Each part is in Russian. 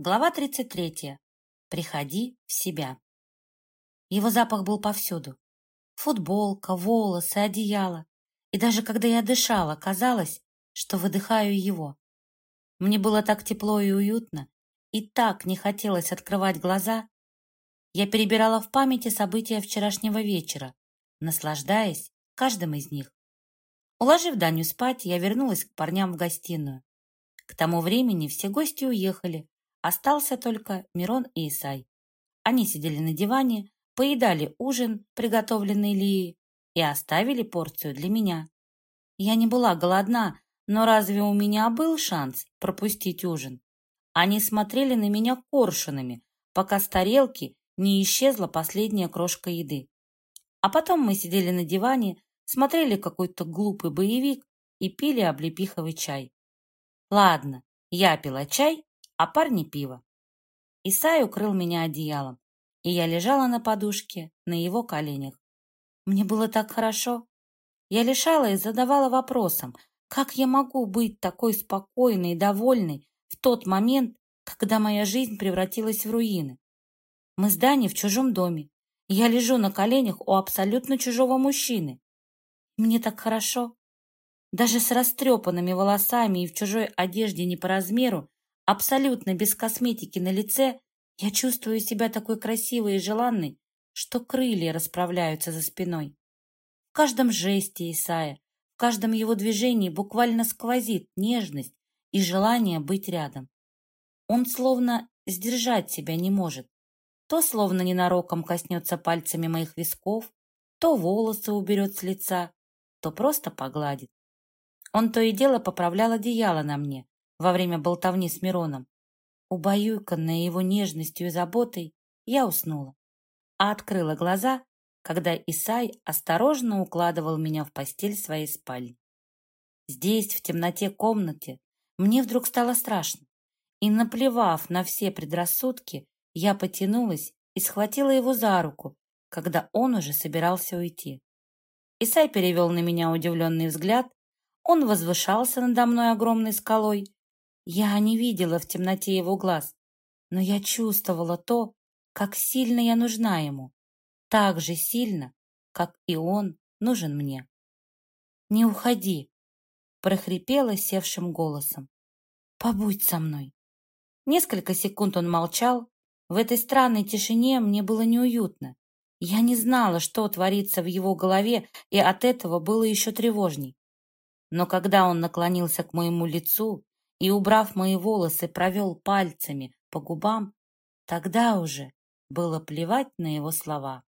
Глава 33. Приходи в себя. Его запах был повсюду. Футболка, волосы, одеяло. И даже когда я дышала, казалось, что выдыхаю его. Мне было так тепло и уютно, и так не хотелось открывать глаза. Я перебирала в памяти события вчерашнего вечера, наслаждаясь каждым из них. Уложив Даню спать, я вернулась к парням в гостиную. К тому времени все гости уехали, Остался только Мирон и Исай. Они сидели на диване, поедали ужин, приготовленный Лией, и оставили порцию для меня. Я не была голодна, но разве у меня был шанс пропустить ужин? Они смотрели на меня коршунами, пока с тарелки не исчезла последняя крошка еды. А потом мы сидели на диване, смотрели какой-то глупый боевик и пили облепиховый чай. Ладно, я пила чай, а парни пиво. Исай укрыл меня одеялом, и я лежала на подушке на его коленях. Мне было так хорошо. Я лишала и задавала вопросом, как я могу быть такой спокойной и довольной в тот момент, когда моя жизнь превратилась в руины. Мы с Даней в чужом доме. Я лежу на коленях у абсолютно чужого мужчины. Мне так хорошо. Даже с растрепанными волосами и в чужой одежде не по размеру абсолютно без косметики на лице, я чувствую себя такой красивой и желанной, что крылья расправляются за спиной. В каждом жесте Исая, в каждом его движении буквально сквозит нежность и желание быть рядом. Он словно сдержать себя не может. То словно ненароком коснется пальцами моих висков, то волосы уберет с лица, то просто погладит. Он то и дело поправлял одеяло на мне, во время болтовни с Мироном. Убаюканная его нежностью и заботой, я уснула, а открыла глаза, когда Исай осторожно укладывал меня в постель своей спальни. Здесь, в темноте комнаты, мне вдруг стало страшно, и, наплевав на все предрассудки, я потянулась и схватила его за руку, когда он уже собирался уйти. Исай перевел на меня удивленный взгляд, он возвышался надо мной огромной скалой, я не видела в темноте его глаз, но я чувствовала то, как сильно я нужна ему, так же сильно, как и он нужен мне. «Не уходи!» — прохрипела севшим голосом. «Побудь со мной!» Несколько секунд он молчал. В этой странной тишине мне было неуютно. Я не знала, что творится в его голове, и от этого было еще тревожней. Но когда он наклонился к моему лицу и, убрав мои волосы, провел пальцами по губам, тогда уже было плевать на его слова.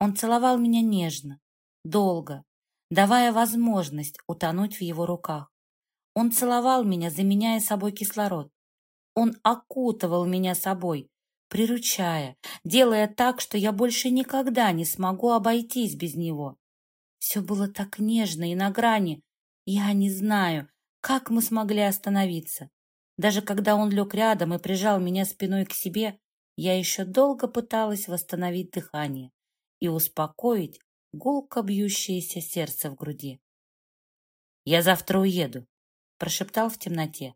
Он целовал меня нежно, долго, давая возможность утонуть в его руках. Он целовал меня, заменяя собой кислород. Он окутывал меня собой, приручая, делая так, что я больше никогда не смогу обойтись без него. Все было так нежно и на грани. Я не знаю, как мы смогли остановиться? Даже когда он лег рядом и прижал меня спиной к себе, я еще долго пыталась восстановить дыхание и успокоить гулко бьющееся сердце в груди. «Я завтра уеду», — прошептал в темноте.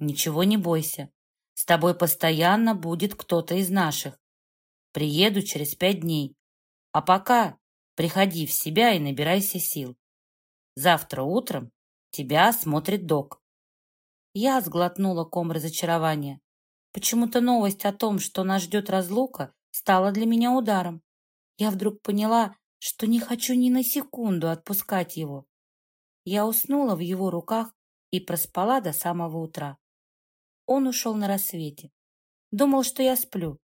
«Ничего не бойся. С тобой постоянно будет кто-то из наших. Приеду через пять дней. А пока приходи в себя и набирайся сил. Завтра утром Тебя смотрит док. Я сглотнула ком разочарования. Почему-то новость о том, что нас ждет разлука, стала для меня ударом. Я вдруг поняла, что не хочу ни на секунду отпускать его. Я уснула в его руках и проспала до самого утра. Он ушел на рассвете. Думал, что я сплю.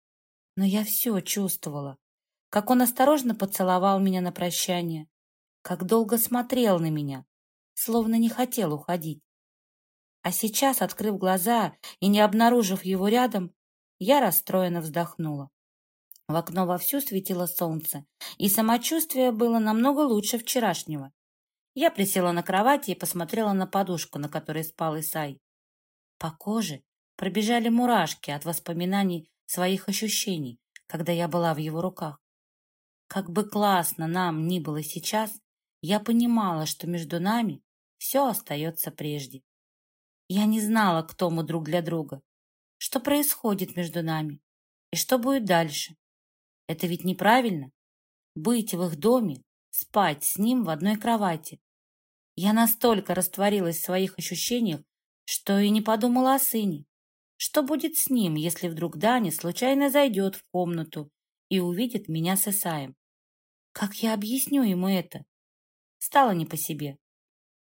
Но я все чувствовала. Как он осторожно поцеловал меня на прощание. Как долго смотрел на меня словно не хотел уходить. А сейчас, открыв глаза и не обнаружив его рядом, я расстроенно вздохнула. В окно вовсю светило солнце, и самочувствие было намного лучше вчерашнего. Я присела на кровати и посмотрела на подушку, на которой спал Исай. По коже пробежали мурашки от воспоминаний своих ощущений, когда я была в его руках. Как бы классно нам ни было сейчас, я понимала, что между нами все остается прежде. Я не знала, кто мы друг для друга. что происходит между нами и что будет дальше. Это ведь неправильно. Быть в их доме, спать с ним в одной кровати. Я настолько растворилась в своих ощущениях, что и не подумала о сыне. Что будет с ним, если вдруг Даня случайно зайдет в комнату и увидит меня с Исаем? Как я объясню ему это? Стало не по себе.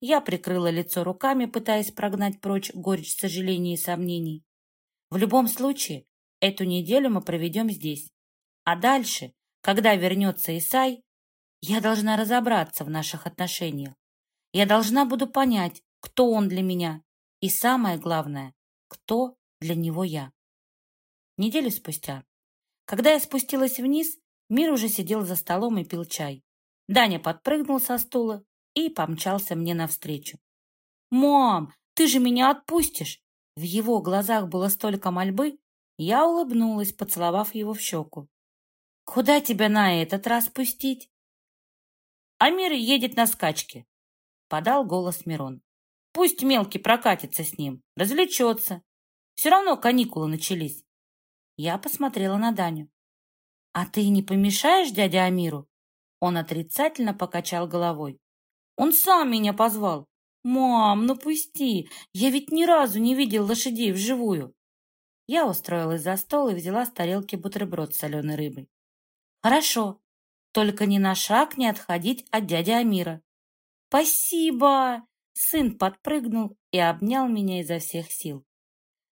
Я прикрыла лицо руками, пытаясь прогнать прочь горечь сожалений и сомнений. В любом случае, эту неделю мы проведем здесь. А дальше, когда вернется Исай, я должна разобраться в наших отношениях. Я должна буду понять, кто он для меня. И самое главное, кто для него я. Неделю спустя, когда я спустилась вниз, Мир уже сидел за столом и пил чай. Даня подпрыгнул со стула и помчался мне навстречу. «Мам, ты же меня отпустишь!» В его глазах было столько мольбы, я улыбнулась, поцеловав его в щеку. «Куда тебя на этот раз пустить?» «Амир едет на скачке», — подал голос Мирон. «Пусть мелкий прокатится с ним, развлечется. Все равно каникулы начались». Я посмотрела на Даню. «А ты не помешаешь дяде Амиру?» Он отрицательно покачал головой. «Он сам меня позвал. Мам, ну пусти, я ведь ни разу не видел лошадей вживую». Я устроилась за стол и взяла с тарелки бутерброд с соленой рыбой. «Хорошо, только ни на шаг не отходить от дяди Амира». «Спасибо!» Сын подпрыгнул и обнял меня изо всех сил.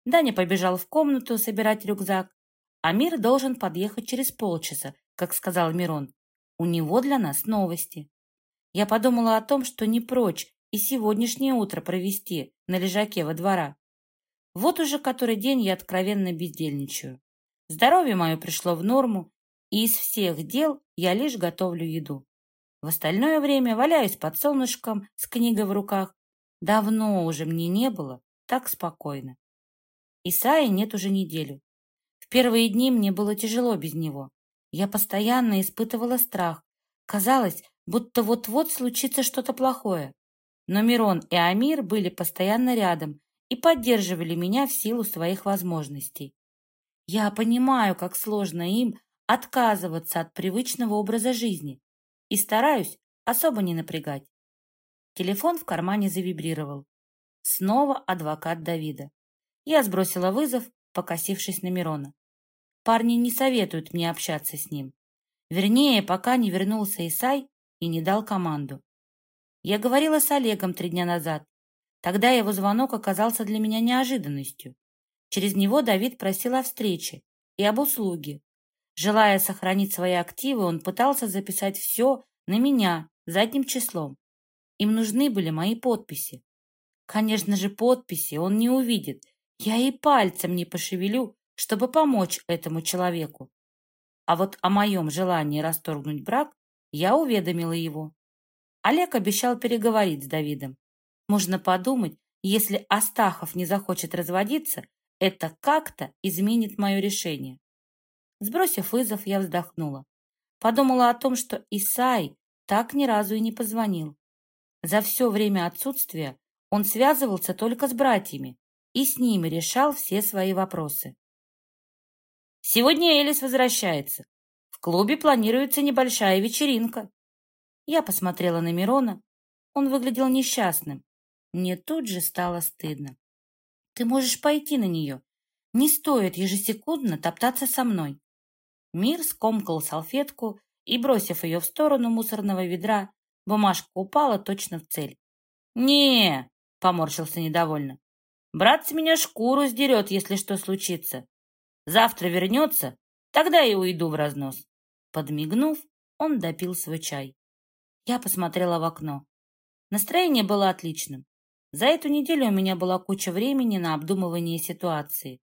Даня побежал в комнату собирать рюкзак. Амир должен подъехать через полчаса, как сказал Мирон. У него для нас новости. Я подумала о том, что не прочь и сегодняшнее утро провести на лежаке во двора. Вот уже который день я откровенно бездельничаю. Здоровье мое пришло в норму, и из всех дел я лишь готовлю еду. В остальное время валяюсь под солнышком с книгой в руках. Давно уже мне не было так спокойно. Исаи нет уже неделю. В первые дни мне было тяжело без него. Я постоянно испытывала страх. Казалось, будто вот-вот случится что-то плохое. Но Мирон и Амир были постоянно рядом и поддерживали меня в силу своих возможностей. Я понимаю, как сложно им отказываться от привычного образа жизни и стараюсь особо не напрягать. Телефон в кармане завибрировал. Снова адвокат Давида. Я сбросила вызов, покосившись на Мирона. Парни не советуют мне общаться с ним. Вернее, пока не вернулся Исай и не дал команду. Я говорила с Олегом три дня назад. Тогда его звонок оказался для меня неожиданностью. Через него Давид просил о встрече и об услуге. Желая сохранить свои активы, он пытался записать все на меня задним числом. Им нужны были мои подписи. Конечно же, подписи он не увидит. Я и пальцем не пошевелю, чтобы помочь этому человеку. А вот о моем желании расторгнуть брак я уведомила его. Олег обещал переговорить с Давидом. Можно подумать, если Астахов не захочет разводиться, это как-то изменит мое решение. Сбросив вызов, я вздохнула. Подумала о том, что Исай так ни разу и не позвонил. За все время отсутствия он связывался только с братьями и с ними решал все свои вопросы. Сегодня Элис возвращается. Клубе планируется небольшая вечеринка. Я посмотрела на Мирона. Он выглядел несчастным. Мне тут же стало стыдно. Ты можешь пойти на нее. Не стоит ежесекундно топтаться со мной. Мир скомкал салфетку и, бросив ее в сторону мусорного ведра, бумажка упала точно в цель. не поморщился недовольно. «Брат с меня шкуру сдерет, если что случится. Завтра вернется, тогда и уйду в разнос». Подмигнув, он допил свой чай. Я посмотрела в окно. Настроение было отличным. За эту неделю у меня была куча времени на обдумывание ситуации.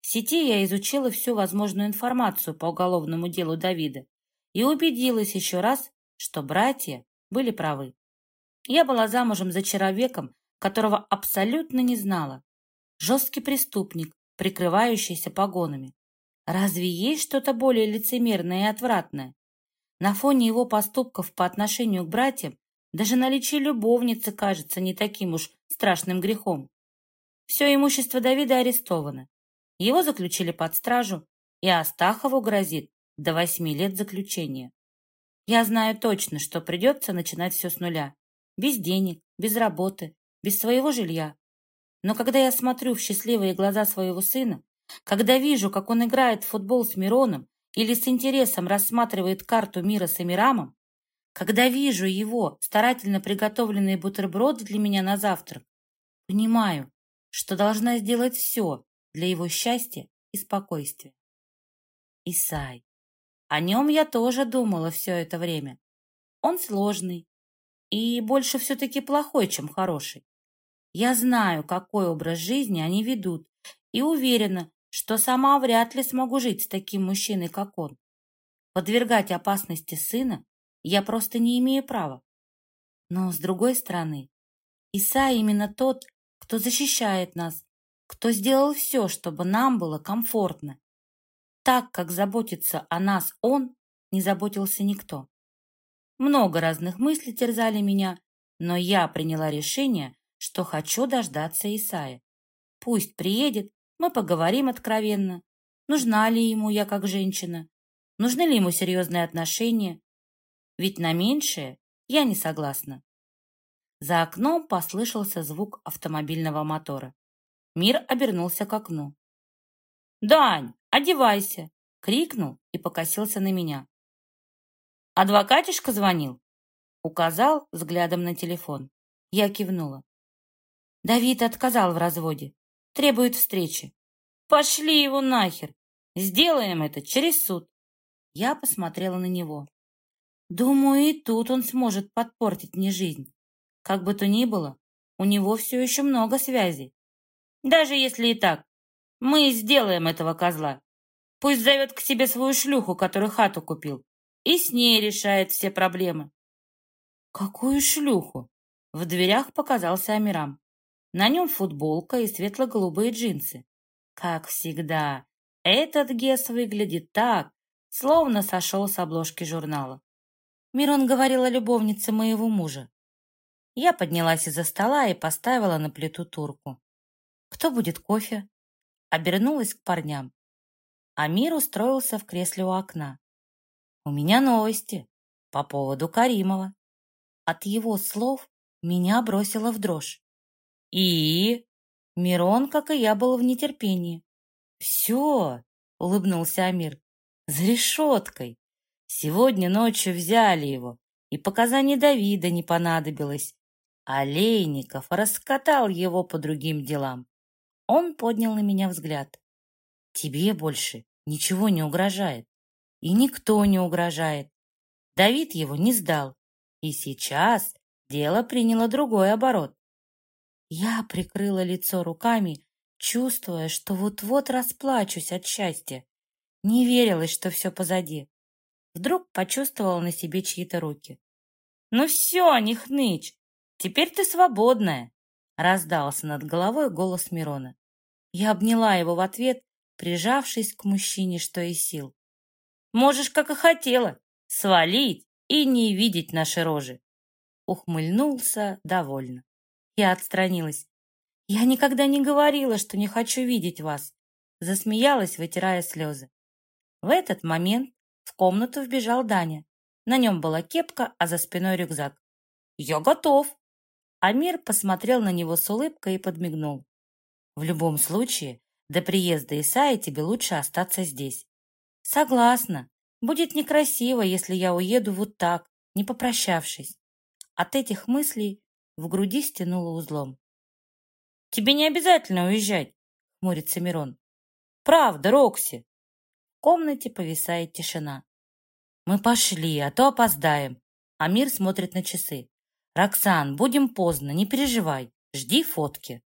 В сети я изучила всю возможную информацию по уголовному делу Давида и убедилась еще раз, что братья были правы. Я была замужем за человеком, которого абсолютно не знала. Жесткий преступник, прикрывающийся погонами. Разве есть что-то более лицемерное и отвратное? На фоне его поступков по отношению к братьям даже наличие любовницы кажется не таким уж страшным грехом. Все имущество Давида арестовано. Его заключили под стражу, и Астахову грозит до восьми лет заключения. Я знаю точно, что придется начинать все с нуля. Без денег, без работы, без своего жилья. Но когда я смотрю в счастливые глаза своего сына, когда вижу, как он играет в футбол с Мироном или с интересом рассматривает карту мира с Амирамом, когда вижу его старательно приготовленные бутерброды для меня на завтрак, понимаю, что должна сделать все для его счастья и спокойствия. Исай. О нем я тоже думала все это время. Он сложный и больше все-таки плохой, чем хороший. Я знаю, какой образ жизни они ведут, и уверена, что сама вряд ли смогу жить с таким мужчиной, как он. Подвергать опасности сына я просто не имею права. Но, с другой стороны, Иса именно тот, кто защищает нас, кто сделал все, чтобы нам было комфортно. Так, как заботится о нас он, не заботился никто. Много разных мыслей терзали меня, но я приняла решение, что хочу дождаться Исая. Пусть приедет, мы поговорим откровенно. Нужна ли ему я как женщина? Нужны ли ему серьезные отношения? Ведь на меньшее я не согласна. За окном послышался звук автомобильного мотора. Мир обернулся к окну. «Дань, одевайся!» — крикнул и покосился на меня. «Адвокатишка звонил?» Указал взглядом на телефон. Я кивнула. Давид отказал в разводе. Требует встречи. «Пошли его нахер! Сделаем это через суд!» Я посмотрела на него. Думаю, и тут он сможет подпортить мне жизнь. Как бы то ни было, у него все еще много связей. Даже если и так, мы сделаем этого козла. Пусть зовет к себе свою шлюху, которую хату купил, и с ней решает все проблемы. Какую шлюху? В дверях показался Амирам. На нем футболка и светло-голубые джинсы. Как всегда, этот Гес выглядит так, словно сошел с обложки журнала. Мирон говорил о любовнице моего мужа. Я поднялась из-за стола и поставила на плиту турку. «Кто будет кофе?» Обернулась к парням. Амир устроился в кресле у окна. «У меня новости по поводу Каримова». От его слов меня бросило в дрожь. «И?» Мирон, как и я, был в нетерпении. «Все!» — улыбнулся Амир. «За решеткой!» Сегодня ночью взяли его, и показаний Давида не понадобилось. Олейников раскатал его по другим делам. Он поднял на меня взгляд. Тебе больше ничего не угрожает. И никто не угрожает. Давид его не сдал. И сейчас дело приняло другой оборот. Я прикрыла лицо руками, чувствуя, что вот-вот расплачусь от счастья. Не верилось, что все позади. Вдруг почувствовала на себе чьи-то руки. «Ну все, не хнычь! Теперь ты свободная!» Раздался над головой голос Мирона. Я обняла его в ответ, прижавшись к мужчине, что из сил. «Можешь, как и хотела, свалить и не видеть наши рожи!» Ухмыльнулся довольно. Я отстранилась. «Я никогда не говорила, что не хочу видеть вас!» Засмеялась, вытирая слезы. В этот момент в комнату вбежал Даня. На нем была кепка, а за спиной рюкзак. «Я готов!» Амир посмотрел на него с улыбкой и подмигнул. «В любом случае, до приезда Исаи тебе лучше остаться здесь». «Согласна. Будет некрасиво, если я уеду вот так, не попрощавшись». От этих мыслей в груди стянуло узлом. «Тебе не обязательно уезжать», — хмурится Мирон. «Правда, Рокси, в комнате повисает тишина. «Мы пошли, а то опоздаем». Амир смотрит на часы. «Роксан, будем поздно, не переживай. Жди фотки».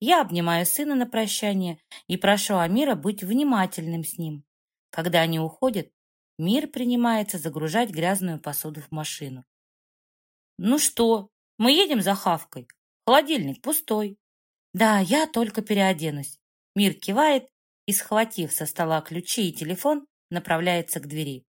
Я обнимаю сына на прощание и прошу Амира быть внимательным с ним. Когда они уходят, Мир принимается загружать грязную посуду в машину. «Ну что, мы едем за Хавкой? Холодильник пустой». «Да, я только переоденусь». Мир кивает и, схватив со стола ключи и телефон, направляется к двери.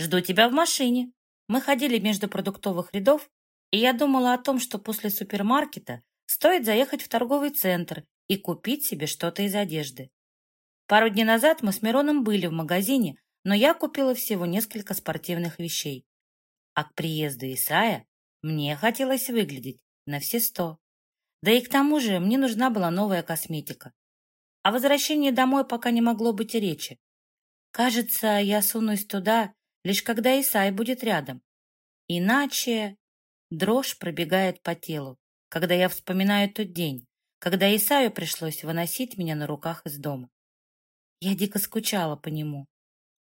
«Жду тебя в машине». Мы ходили между продуктовых рядов, и я думала о том, что после супермаркета стоит заехать в торговый центр и купить себе что-то из одежды. Пару дней назад мы с Мироном были в магазине, но я купила всего несколько спортивных вещей. А к приезду Исая мне хотелось выглядеть на все сто. Да и к тому же мне нужна была новая косметика. О возвращении домой пока не могло быть и речи. Кажется, я сунусь туда, лишь когда Исай будет рядом. Иначе дрожь пробегает по телу, когда я вспоминаю тот день, когда Исаю пришлось выносить меня на руках из дома. Я дико скучала по нему.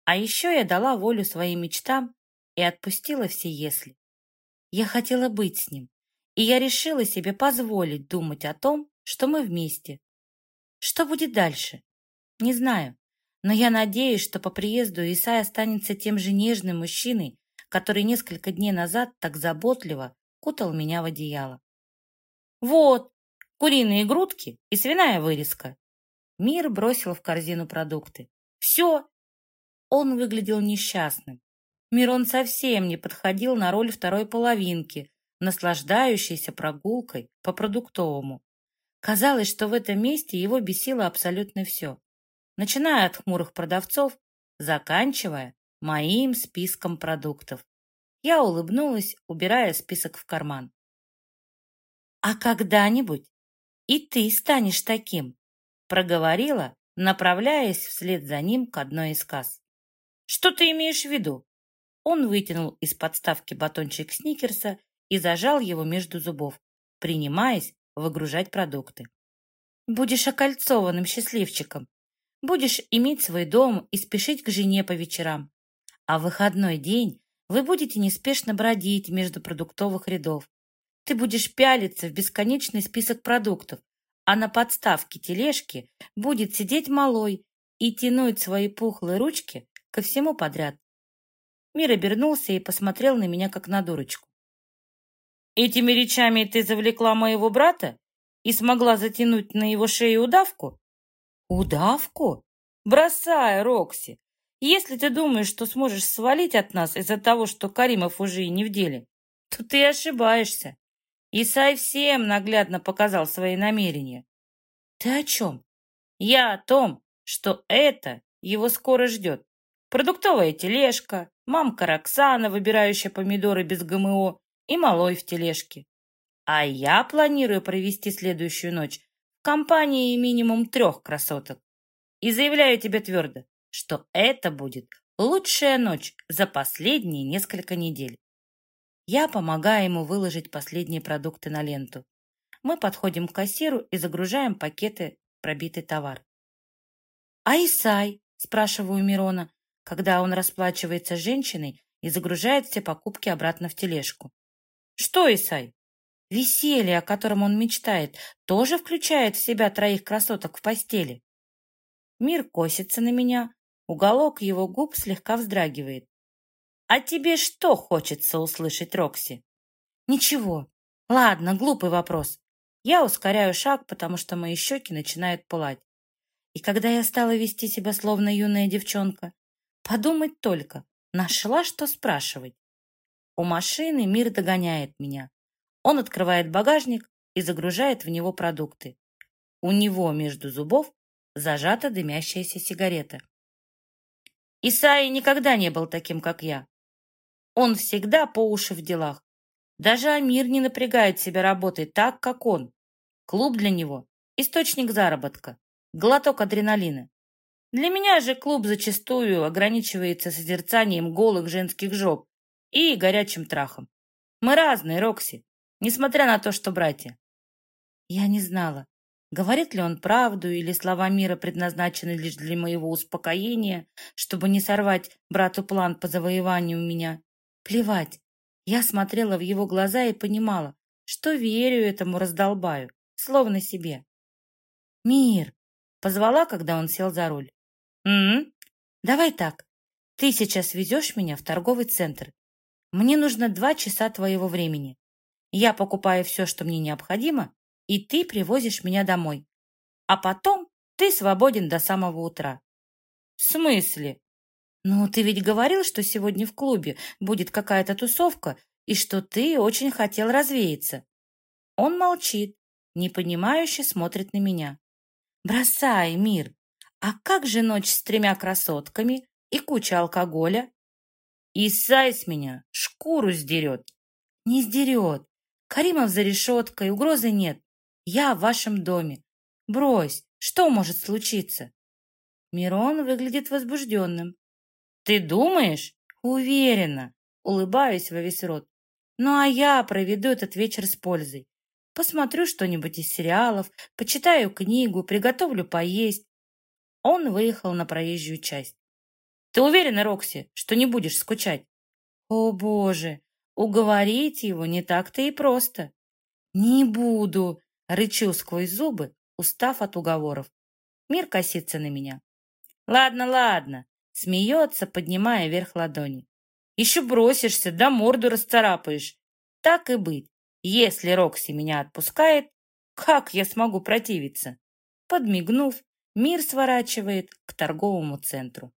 А еще я дала волю своим мечтам и отпустила все «если». Я хотела быть с ним, и я решила себе позволить думать о том, что мы вместе. Что будет дальше? Не знаю, но я надеюсь, что по приезду Исай останется тем же нежным мужчиной, который несколько дней назад так заботливо кутал меня в одеяло. Вот, куриные грудки и свиная вырезка. Мир бросил в корзину продукты. Все. Он выглядел несчастным. Мирон совсем не подходил на роль второй половинки, наслаждающейся прогулкой по продуктовому. Казалось, что в этом месте его бесило абсолютно все, начиная от хмурых продавцов, заканчивая моим списком продуктов. Я улыбнулась, убирая список в карман. «А когда-нибудь и ты станешь таким», проговорила, направляясь вслед за ним к одной из касс. «Что ты имеешь в виду?» Он вытянул из подставки батончик сникерса и зажал его между зубов, принимаясь выгружать продукты. «Будешь окольцованным счастливчиком. Будешь иметь свой дом и спешить к жене по вечерам. А в выходной день вы будете неспешно бродить между продуктовых рядов. Ты будешь пялиться в бесконечный список продуктов, а на подставке тележки будет сидеть малой и тянуть свои пухлые ручки ко всему подряд. Мир обернулся и посмотрел на меня, как на дурочку. «Этими речами ты завлекла моего брата и смогла затянуть на его шею удавку?» «Удавку? Бросай, Рокси! Если ты думаешь, что сможешь свалить от нас из-за того, что Каримов уже и не в деле, то ты ошибаешься. Исай всем наглядно показал свои намерения. Ты о чем? Я о том, что это его скоро ждет. Продуктовая тележка, мамка Роксана, выбирающая помидоры без ГМО, и малой в тележке. А я планирую провести следующую ночь в компании минимум трех красоток. И заявляю тебе твердо, что это будет лучшая ночь за последние несколько недель. Я помогаю ему выложить последние продукты на ленту. Мы подходим к кассиру и загружаем пакеты пробитый товар. «А Исай?» – спрашиваю Мирона, когда он расплачивается с женщиной и загружает все покупки обратно в тележку. «Что, Исай?» Веселье, о котором он мечтает, тоже включает в себя троих красоток в постели. Мир косится на меня, уголок его губ слегка вздрагивает. «А тебе что хочется услышать, Рокси?» «Ничего. Ладно, глупый вопрос. Я ускоряю шаг, потому что мои щеки начинают пылать. И когда я стала вести себя словно юная девчонка, подумать только, нашла, что спрашивать. У машины мир догоняет меня. Он открывает багажник и загружает в него продукты. У него между зубов зажата дымящаяся сигарета. Исаи никогда не был таким, как я. Он всегда по уши в делах. Даже Амир не напрягает себя работать так, как он. Клуб для него – источник заработка, глоток адреналина. Для меня же клуб зачастую ограничивается созерцанием голых женских жоп и горячим трахом. Мы разные, Рокси, несмотря на то, что братья. Я не знала, говорит ли он правду или слова мира предназначены лишь для моего успокоения, чтобы не сорвать брату план по завоеванию меня. Плевать. Я смотрела в его глаза и понимала, что верю этому раздолбаю, словно себе. «Мир!» — позвала, когда он сел за руль. «М-м? Давай так. Ты сейчас везешь меня в торговый центр. Мне нужно два часа твоего времени. Я покупаю все, что мне необходимо, и ты привозишь меня домой. А потом ты свободен до самого утра». «В смысле?» «Ну, ты ведь говорил, что сегодня в клубе будет какая-то тусовка и что ты очень хотел развеяться». Он молчит, непонимающе смотрит на меня. «Бросай, мир. А как же ночь с тремя красотками и куча алкоголя? Исай с меня шкуру сдерет. Не сдерет. Каримов за решеткой, угрозы нет. Я в вашем доме. Брось, что может случиться? Мирон выглядит возбужденным. Ты думаешь? Уверена. Улыбаюсь во весь рот. Ну а я проведу этот вечер с пользой. Посмотрю что-нибудь из сериалов, почитаю книгу, приготовлю поесть. Он выехал на проезжую часть. Ты уверена, Рокси, что не будешь скучать? О, боже, уговорить его не так-то и просто. Не буду, рычу сквозь зубы, устав от уговоров. Мир косится на меня. Ладно, ладно, смеется, поднимая вверх ладони. Еще бросишься, да морду расцарапаешь. Так и быть. Если Рокси меня отпускает, как я смогу противиться? Подмигнув, мир сворачивает к торговому центру.